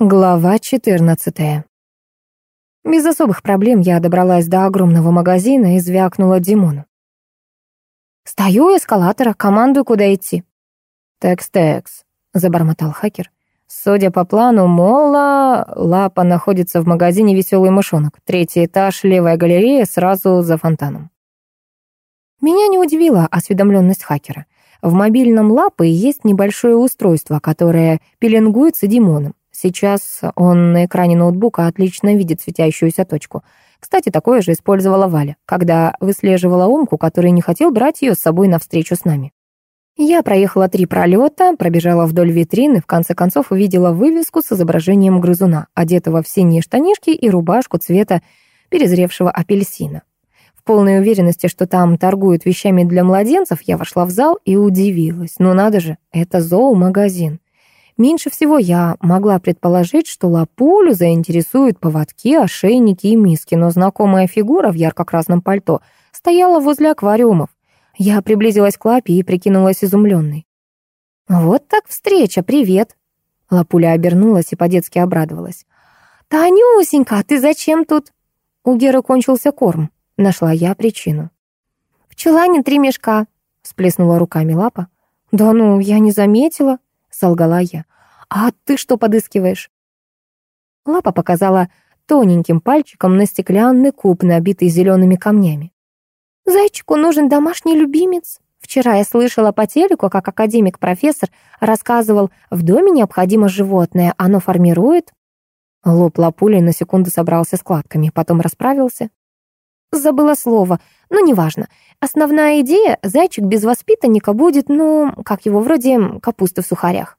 Глава 14. Без особых проблем я добралась до огромного магазина и звякнула Димону. «Стою у эскалатора, командую, куда идти». «Текс-текс», — забормотал хакер. «Судя по плану Молла, лапа находится в магазине «Веселый мышонок». Третий этаж, левая галерея, сразу за фонтаном». Меня не удивила осведомленность хакера. В мобильном лапы есть небольшое устройство, которое пеленгуется Димоном. Сейчас он на экране ноутбука отлично видит светящуюся точку. Кстати, такое же использовала Валя, когда выслеживала Умку, который не хотел брать ее с собой навстречу с нами. Я проехала три пролета, пробежала вдоль витрины, в конце концов увидела вывеску с изображением грызуна, одетого в синие штанишки и рубашку цвета перезревшего апельсина. В полной уверенности, что там торгуют вещами для младенцев, я вошла в зал и удивилась. Ну надо же, это зоомагазин. Меньше всего я могла предположить, что Лапулю заинтересуют поводки, ошейники и миски, но знакомая фигура в ярко-красном пальто стояла возле аквариумов. Я приблизилась к Лапе и прикинулась изумленной. «Вот так встреча, привет!» Лапуля обернулась и по-детски обрадовалась. «Танюсенька, а ты зачем тут?» У Геры кончился корм. Нашла я причину. «В чулане три мешка», — сплеснула руками Лапа. «Да ну, я не заметила», солгала я. «А ты что подыскиваешь?» Лапа показала тоненьким пальчиком на стеклянный куб, набитый зелеными камнями. «Зайчику нужен домашний любимец. Вчера я слышала по телеку, как академик-профессор рассказывал, в доме необходимо животное, оно формирует...» Лоб лапули на секунду собрался складками, потом расправился. Забыла слово, но неважно. Основная идея — зайчик без воспитанника будет, ну, как его, вроде капусты в сухарях.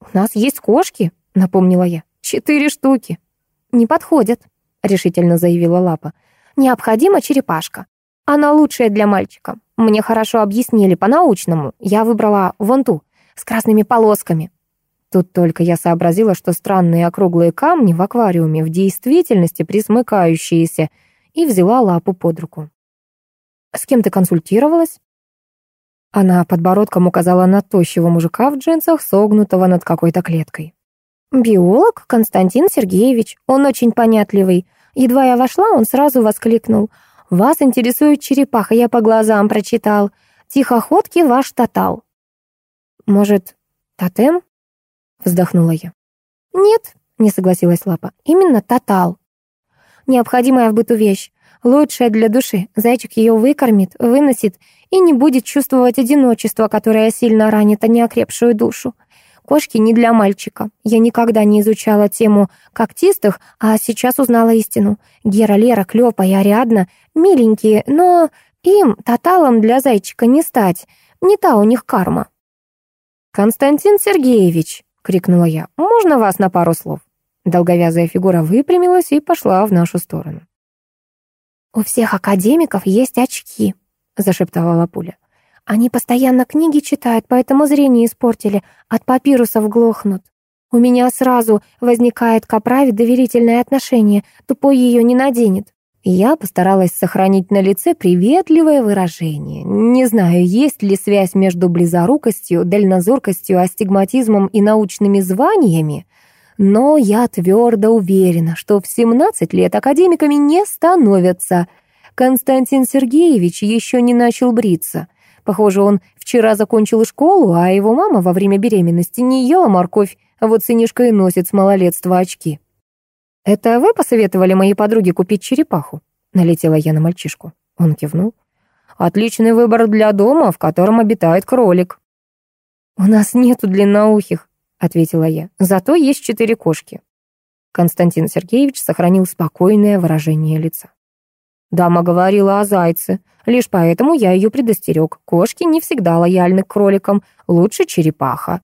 «У нас есть кошки», — напомнила я. «Четыре штуки». «Не подходят», — решительно заявила Лапа. «Необходима черепашка. Она лучшая для мальчика. Мне хорошо объяснили по-научному. Я выбрала вон ту, с красными полосками». Тут только я сообразила, что странные округлые камни в аквариуме в действительности присмыкающиеся — и взяла лапу под руку. «С кем ты консультировалась?» Она подбородком указала на тощего мужика в джинсах, согнутого над какой-то клеткой. «Биолог Константин Сергеевич, он очень понятливый. Едва я вошла, он сразу воскликнул. «Вас интересует черепаха, я по глазам прочитал. Тихоходки ваш тотал». «Может, тотем?» — вздохнула я. «Нет», — не согласилась Лапа, — «именно тотал. Необходимая в быту вещь. Лучшая для души. Зайчик ее выкормит, выносит и не будет чувствовать одиночество, которое сильно ранит, а неокрепшую душу. Кошки не для мальчика. Я никогда не изучала тему когтистых, а сейчас узнала истину. Гера, Лера, Клёпа и Ариадна миленькие, но им тоталом для зайчика не стать. Не та у них карма. «Константин Сергеевич!» — крикнула я. «Можно вас на пару слов?» Долговязая фигура выпрямилась и пошла в нашу сторону. «У всех академиков есть очки», — зашептала Лапуля. «Они постоянно книги читают, поэтому зрение испортили, от папирусов глохнут. У меня сразу возникает к оправе доверительное отношение, тупой ее не наденет». Я постаралась сохранить на лице приветливое выражение. Не знаю, есть ли связь между близорукостью, дальнозоркостью, астигматизмом и научными званиями, но я твердо уверена, что в 17 лет академиками не становятся. Константин Сергеевич еще не начал бриться. Похоже, он вчера закончил школу, а его мама во время беременности не ела морковь, а вот сынишка и носит с малолетства очки. «Это вы посоветовали моей подруге купить черепаху?» Налетела я на мальчишку. Он кивнул. «Отличный выбор для дома, в котором обитает кролик». «У нас нету длинноухих», ответила я. «Зато есть четыре кошки». Константин Сергеевич сохранил спокойное выражение лица. Дама говорила о зайце, лишь поэтому я ее предостерег. Кошки не всегда лояльны к кроликам, лучше черепаха.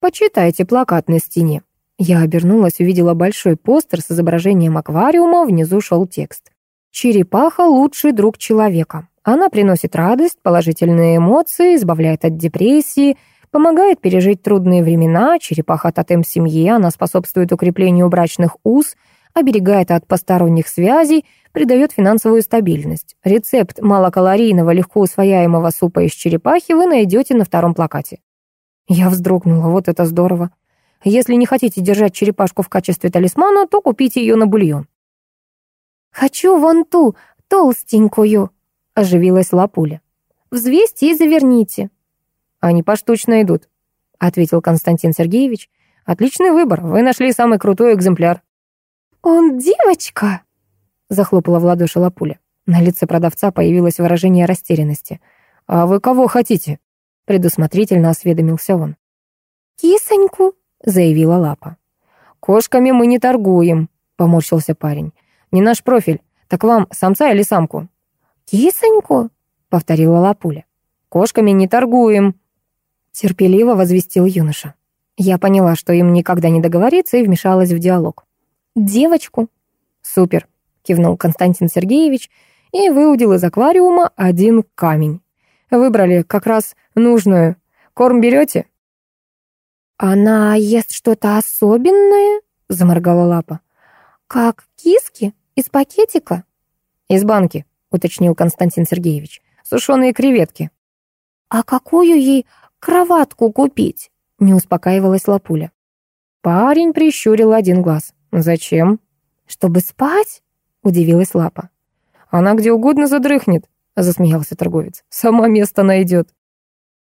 Почитайте плакат на стене. Я обернулась, увидела большой постер с изображением аквариума, внизу шел текст. Черепаха — лучший друг человека. Она приносит радость, положительные эмоции, избавляет от депрессии — Помогает пережить трудные времена, черепаха тотем семьи, она способствует укреплению брачных уз, оберегает от посторонних связей, придает финансовую стабильность. Рецепт малокалорийного, легко усвояемого супа из черепахи вы найдете на втором плакате. Я вздрогнула, вот это здорово. Если не хотите держать черепашку в качестве талисмана, то купите ее на бульон». «Хочу вон ту, толстенькую», — оживилась Лапуля. «Взвесьте и заверните». «Они поштучно идут», — ответил Константин Сергеевич. «Отличный выбор, вы нашли самый крутой экземпляр». «Он девочка?» — захлопала в ладоши Лапуля. На лице продавца появилось выражение растерянности. «А вы кого хотите?» — предусмотрительно осведомился он. «Кисоньку», — заявила Лапа. «Кошками мы не торгуем», — поморщился парень. «Не наш профиль. Так вам самца или самку?» «Кисоньку», — повторила Лапуля. «Кошками не торгуем», — терпеливо возвестил юноша. Я поняла, что им никогда не договориться, и вмешалась в диалог. «Девочку». «Супер», — кивнул Константин Сергеевич и выудил из аквариума один камень. Выбрали как раз нужную. Корм берете? «Она ест что-то особенное?» — заморгала лапа. «Как киски? Из пакетика?» «Из банки», — уточнил Константин Сергеевич. «Сушеные креветки». «А какую ей кроватку купить?» — не успокаивалась Лапуля. Парень прищурил один глаз. «Зачем?» «Чтобы спать?» — удивилась Лапа. «Она где угодно задрыхнет», — засмеялся торговец. «Сама место найдет».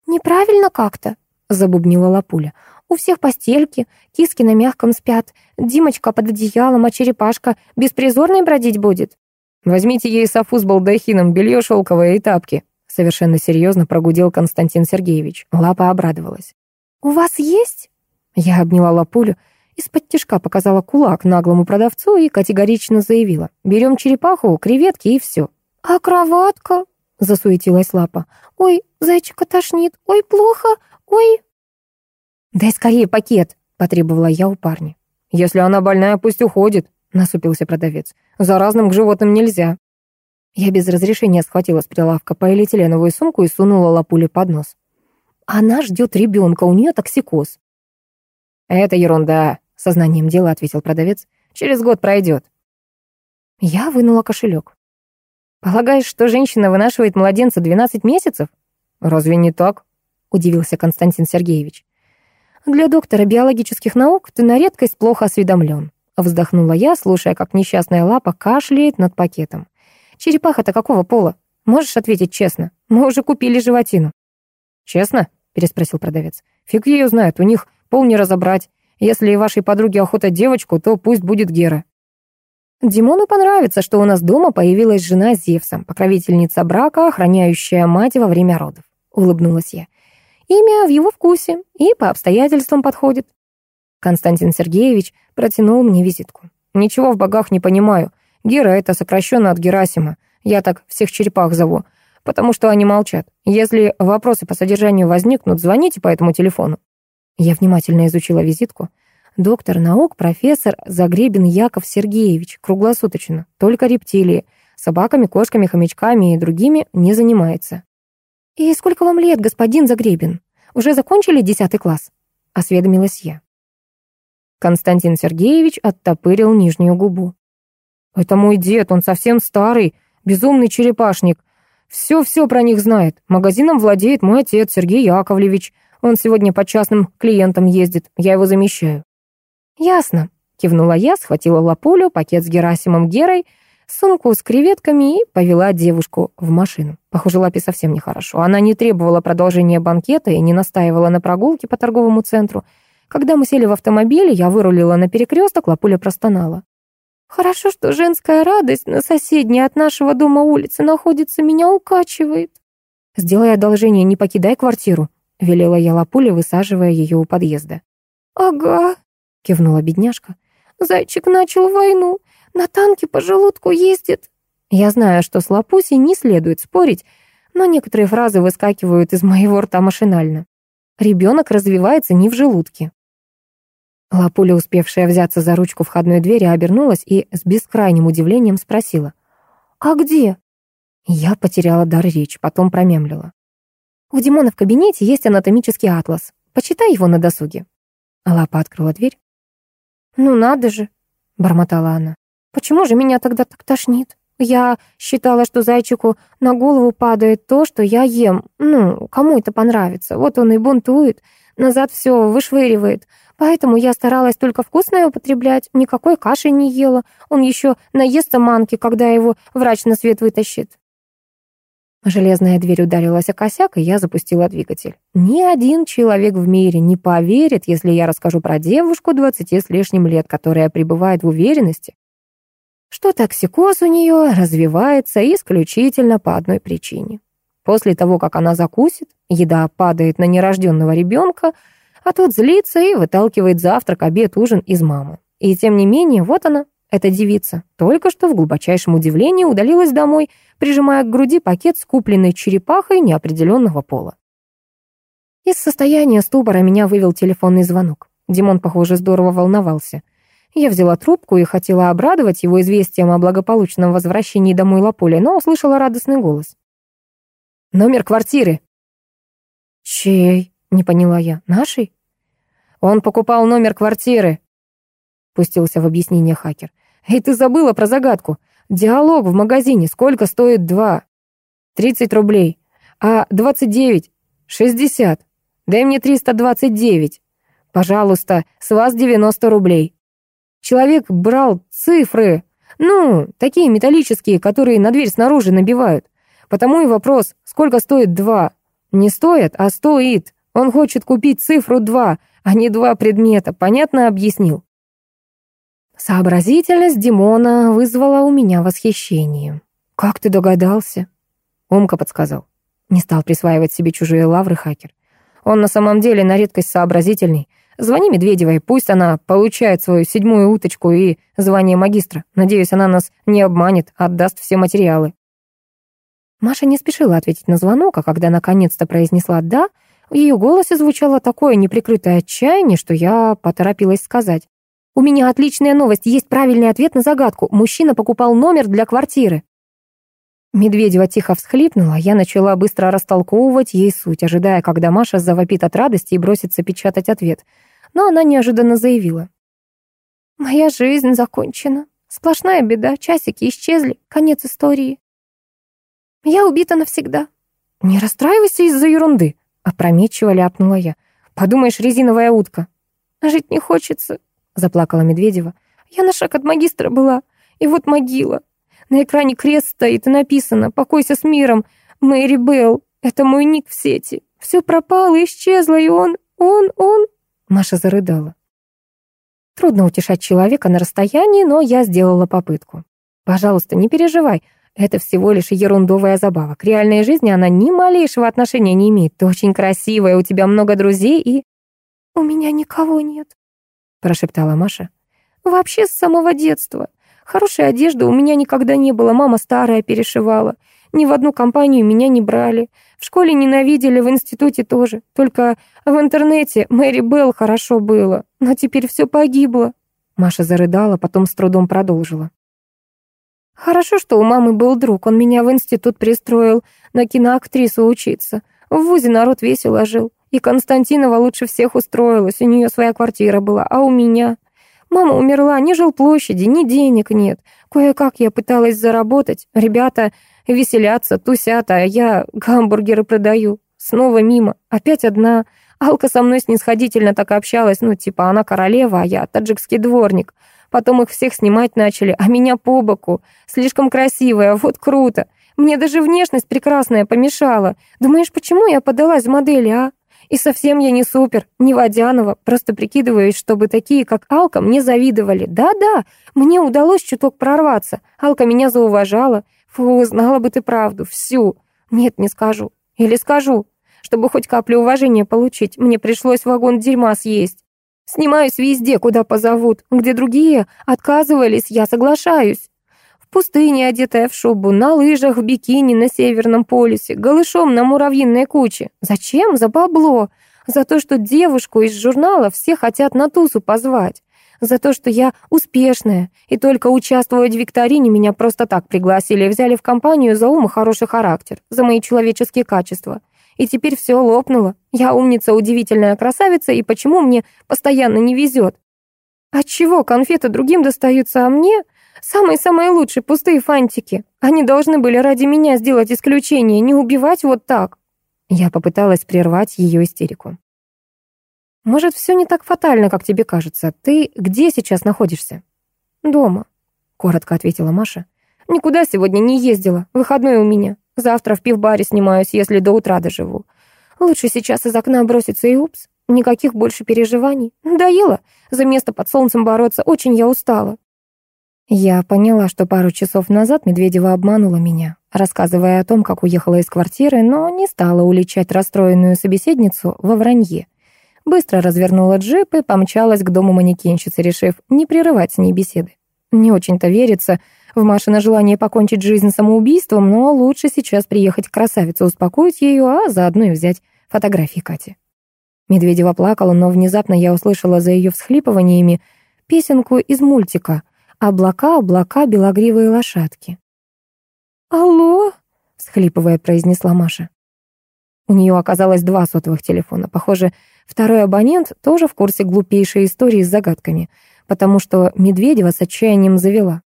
«Неправильно как-то», — забубнила Лапуля. «У всех постельки, киски на мягком спят, Димочка под одеялом, а черепашка беспризорной бродить будет». «Возьмите ей софу с балдахином, белье шелковое и тапки», — совершенно серьезно прогудел Константин Сергеевич. Лапа обрадовалась. «У вас есть?» Я обняла Лапулю, из-под тяжка показала кулак наглому продавцу и категорично заявила. «Берем черепаху, креветки и все». «А кроватка?» — засуетилась Лапа. «Ой, зайчика тошнит, ой, плохо, ой...» «Дай скорее пакет», — потребовала я у парня. «Если она больная, пусть уходит», — насупился продавец. «Заразным к животным нельзя». Я без разрешения схватила с прилавка полиэтиленовую сумку и сунула лапуле под нос. «Она ждет ребенка, у нее токсикоз». «Это ерунда», — сознанием дела ответил продавец. «Через год пройдет». Я вынула кошелек. «Полагаешь, что женщина вынашивает младенца 12 месяцев?» «Разве не так?» — удивился Константин Сергеевич. «Для доктора биологических наук ты на редкость плохо осведомлен», — вздохнула я, слушая, как несчастная лапа кашляет над пакетом. «Черепаха-то какого пола? Можешь ответить честно? Мы уже купили животину». «Честно?» — переспросил продавец. «Фиг ее знает, у них пол не разобрать. Если вашей подруге охота девочку, то пусть будет Гера». Димону понравится, что у нас дома появилась жена Зевса, покровительница брака, охраняющая мать во время родов. Улыбнулась я. Имя в его вкусе и по обстоятельствам подходит. Константин Сергеевич протянул мне визитку. Ничего в богах не понимаю. Гера — это сокращенно от Герасима. Я так всех черепах зову, потому что они молчат. Если вопросы по содержанию возникнут, звоните по этому телефону. Я внимательно изучила визитку. Доктор наук, профессор Загребин Яков Сергеевич, круглосуточно, только рептилии, собаками, кошками, хомячками и другими не занимается. «И сколько вам лет, господин Загребин? Уже закончили десятый класс?» — осведомилась я. Константин Сергеевич оттопырил нижнюю губу. «Это мой дед, он совсем старый, безумный черепашник. Все-все про них знает. Магазином владеет мой отец Сергей Яковлевич. Он сегодня по частным клиентам ездит, я его замещаю». «Ясно», — кивнула я, схватила лапулю, пакет с Герасимом Герой, сумку с креветками и повела девушку в машину. Похоже, Лапе совсем нехорошо. Она не требовала продолжения банкета и не настаивала на прогулке по торговому центру. Когда мы сели в автомобиль, я вырулила на перекресток, Лапуля простонала. «Хорошо, что женская радость на соседней от нашего дома улице находится, меня укачивает». «Сделай одолжение, не покидай квартиру», — велела я Лапуле, высаживая ее у подъезда. «Ага», — кивнула бедняжка. «Зайчик начал войну, на танке по желудку ездит». Я знаю, что с Лапусей не следует спорить, но некоторые фразы выскакивают из моего рта машинально. Ребенок развивается не в желудке. Лапуля, успевшая взяться за ручку входной двери, обернулась и с бескрайним удивлением спросила. «А где?» Я потеряла дар речи, потом промемлила. «У Димона в кабинете есть анатомический атлас. Почитай его на досуге». Лапа открыла дверь. «Ну надо же», — бормотала она. «Почему же меня тогда так тошнит? Я считала, что зайчику на голову падает то, что я ем. Ну, кому это понравится? Вот он и бунтует, назад все вышвыривает. Поэтому я старалась только вкусное употреблять, никакой каши не ела. Он еще наестся манки, когда его врач на свет вытащит. Железная дверь ударилась о косяк, и я запустила двигатель. Ни один человек в мире не поверит, если я расскажу про девушку двадцати с лишним лет, которая пребывает в уверенности, что токсикоз у нее развивается исключительно по одной причине. После того, как она закусит, еда падает на нерожденного ребенка, а тот злится и выталкивает завтрак, обед, ужин из мамы. И тем не менее, вот она, эта девица, только что в глубочайшем удивлении удалилась домой, прижимая к груди пакет с купленной черепахой неопределенного пола. Из состояния ступора меня вывел телефонный звонок. Димон, похоже, здорово волновался. Я взяла трубку и хотела обрадовать его известием о благополучном возвращении домой Лаполи, но услышала радостный голос. «Номер квартиры». «Чей?» — не поняла я. «Нашей?» «Он покупал номер квартиры», — пустился в объяснение хакер. «Эй, ты забыла про загадку. Диалог в магазине. Сколько стоит два?» «Тридцать рублей. А двадцать девять? Шестьдесят. Дай мне триста двадцать девять. Пожалуйста, с вас девяносто рублей». Человек брал цифры, ну, такие металлические, которые на дверь снаружи набивают. Потому и вопрос, сколько стоит два? Не стоит, а стоит. Он хочет купить цифру два, а не два предмета, понятно объяснил. Сообразительность Димона вызвала у меня восхищение. «Как ты догадался?» Умка подсказал. Не стал присваивать себе чужие лавры хакер. Он на самом деле на редкость сообразительный. Звони Медведевой, пусть она получает свою седьмую уточку и звание магистра. Надеюсь, она нас не обманет, отдаст все материалы. Маша не спешила ответить на звонок, а когда наконец-то произнесла «да», в ее голосе звучало такое неприкрытое отчаяние, что я поторопилась сказать. У меня отличная новость, есть правильный ответ на загадку. Мужчина покупал номер для квартиры. Медведева тихо всхлипнула, я начала быстро растолковывать ей суть, ожидая, когда Маша завопит от радости и бросится печатать ответ. Но она неожиданно заявила. «Моя жизнь закончена. Сплошная беда, часики исчезли, конец истории. Я убита навсегда». «Не расстраивайся из-за ерунды», — опрометчиво ляпнула я. «Подумаешь, резиновая утка». «Жить не хочется», заплакала Медведева. «Я на шаг от магистра была, и вот могила. На экране крест стоит и написано «Покойся с миром, Мэри Белл». Это мой ник в сети. Все пропало, исчезло, и он, он, он...» Маша зарыдала. Трудно утешать человека на расстоянии, но я сделала попытку. «Пожалуйста, не переживай, это всего лишь ерундовая забава. К реальной жизни она ни малейшего отношения не имеет. Ты очень красивая, у тебя много друзей и...» «У меня никого нет», прошептала Маша. «Вообще с самого детства. Хорошей одежды у меня никогда не было, мама старая перешивала. Ни в одну компанию меня не брали. В школе ненавидели, в институте тоже. Только в интернете Мэри Белл хорошо было. Но теперь все погибло». Маша зарыдала, потом с трудом продолжила. «Хорошо, что у мамы был друг. Он меня в институт пристроил на киноактрису учиться. В ВУЗе народ весело жил. И Константинова лучше всех устроилась, у нее своя квартира была, а у меня... Мама умерла, ни жилплощади, ни денег нет. Кое-как я пыталась заработать. Ребята веселятся, тусят, а я гамбургеры продаю. Снова мимо, опять одна. Алка со мной снисходительно так общалась, ну, типа, она королева, а я таджикский дворник. Потом их всех снимать начали, а меня по боку. Слишком красивая, вот круто. Мне даже внешность прекрасная помешала. Думаешь, почему я подалась в модели, а? И совсем я не супер, не Водянова, просто прикидываюсь, чтобы такие, как Алка, мне завидовали. Да-да, мне удалось чуток прорваться. Алка меня зауважала. Фу, знала бы ты правду, всю. Нет, не скажу. Или скажу. Чтобы хоть каплю уважения получить, мне пришлось вагон дерьма съесть. Снимаюсь везде, куда позовут. Где другие отказывались, я соглашаюсь пустыне, одетая в шубу, на лыжах в бикини на Северном полюсе, голышом на муравьиной куче. Зачем? За бабло. За то, что девушку из журнала все хотят на тусу позвать. За то, что я успешная, и только участвовать в викторине меня просто так пригласили и взяли в компанию за ум и хороший характер, за мои человеческие качества. И теперь все лопнуло. Я умница, удивительная красавица, и почему мне постоянно не везет? Отчего конфеты другим достаются, а мне Самые-самые лучшие пустые фантики. Они должны были ради меня сделать исключение, не убивать вот так. Я попыталась прервать ее истерику. Может, все не так фатально, как тебе кажется. Ты где сейчас находишься? Дома, коротко ответила Маша. Никуда сегодня не ездила. Выходной у меня. Завтра в пивбаре снимаюсь, если до утра доживу. Лучше сейчас из окна броситься и упс. Никаких больше переживаний. Надоело за место под солнцем бороться. Очень я устала. Я поняла, что пару часов назад Медведева обманула меня, рассказывая о том, как уехала из квартиры, но не стала уличать расстроенную собеседницу во вранье. Быстро развернула джип и помчалась к дому манекенщицы, решив не прерывать с ней беседы. Не очень-то верится в Машино желание покончить жизнь самоубийством, но лучше сейчас приехать к красавице, успокоить ее, а заодно и взять фотографии Кати. Медведева плакала, но внезапно я услышала за ее всхлипываниями песенку из мультика «Облака, облака, белогривые лошадки». «Алло?» — всхлипывая, произнесла Маша. У нее оказалось два сотовых телефона. Похоже, второй абонент тоже в курсе глупейшей истории с загадками, потому что Медведева с отчаянием завела.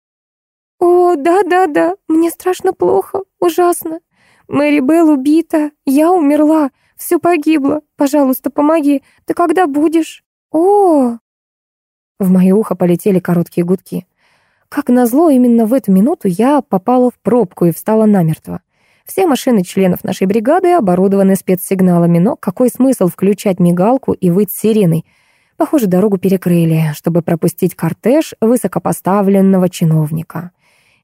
«О, да-да-да, мне страшно плохо, ужасно. Мэри Белл убита, я умерла, все погибло. Пожалуйста, помоги. Ты когда будешь? О!» В мое ухо полетели короткие гудки. Как назло, именно в эту минуту я попала в пробку и встала намертво. Все машины членов нашей бригады оборудованы спецсигналами, но какой смысл включать мигалку и выть сиреной? Похоже, дорогу перекрыли, чтобы пропустить кортеж высокопоставленного чиновника.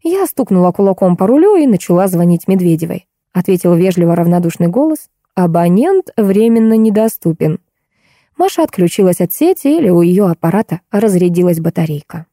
Я стукнула кулаком по рулю и начала звонить Медведевой. Ответил вежливо равнодушный голос. «Абонент временно недоступен». Маша отключилась от сети или у ее аппарата разрядилась батарейка.